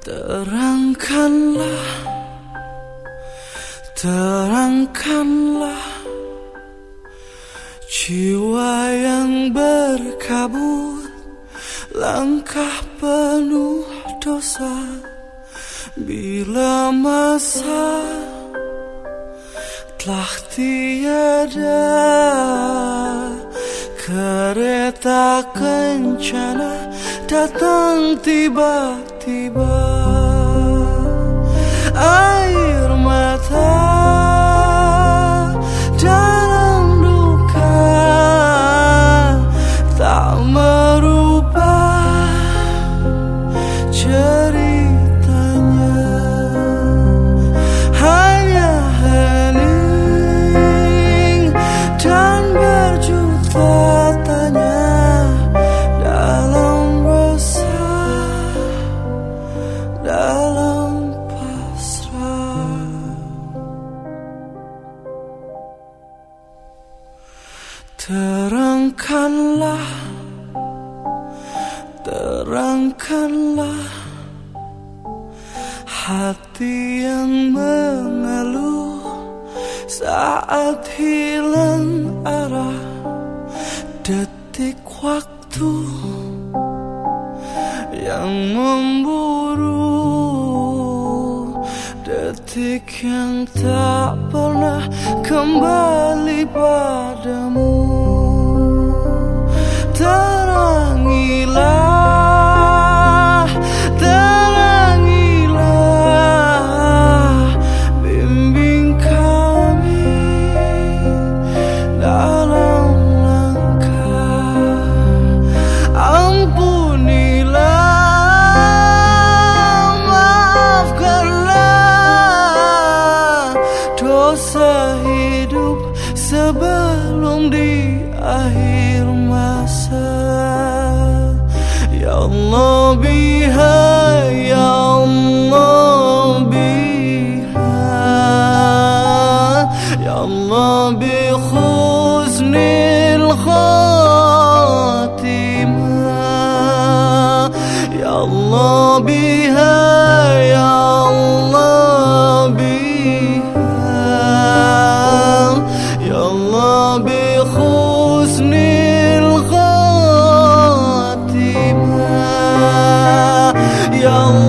Terangkanlah Terangkanlah Jiwa yang berkabut Langkah penuh dosa. Bila masa telah tiada Kereta kencana datang tiba-tiba tiba. Terangkanlah Terangkanlah Hati yang mengeluh Saat hilang arah Detik waktu Yang memburu Detik yang tak pernah kembali padamu Dosa hidup sebelum di akhir masa Ya Allah biha, Ya Allah biha Ya Allah bi khusnil khatimah Ya Allah biha, Ya Allah